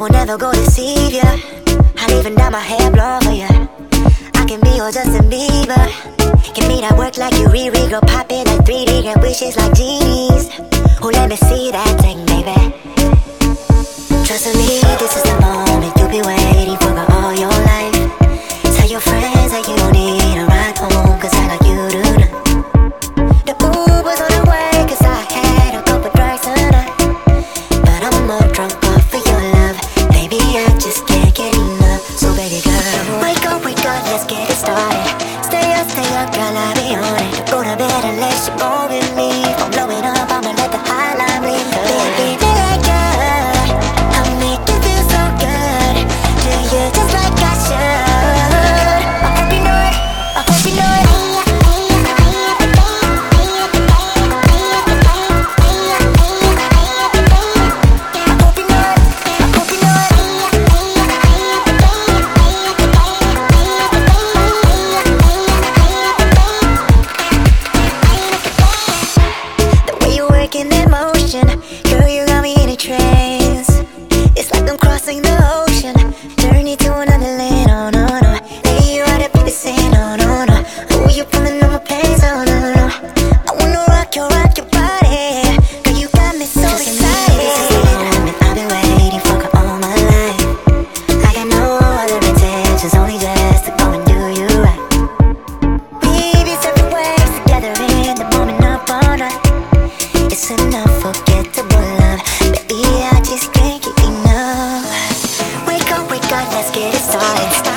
will never go deceive ya. I'll even dye my hair blonde for ya. I can be your Justin Bieber. Can me that work like you Riri, girl, pop in like 3D, get wishes like genies. Oh, let me see that thing, baby. Trust me, this is the moment you've been waiting in motion. Girl, you got me in a trance. It's like I'm crossing the ocean. Journey to another land, oh no, no. Lay you out up in the sand, oh no, no. Oh, you pulling on my pants, oh no, no. I wanna rock your, rock your body. stars.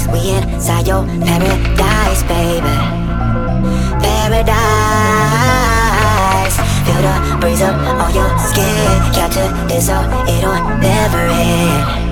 us, we inside your paradise, baby. Paradise. Feel the breeze up on your skin. Capture this, dissolve it'll never end.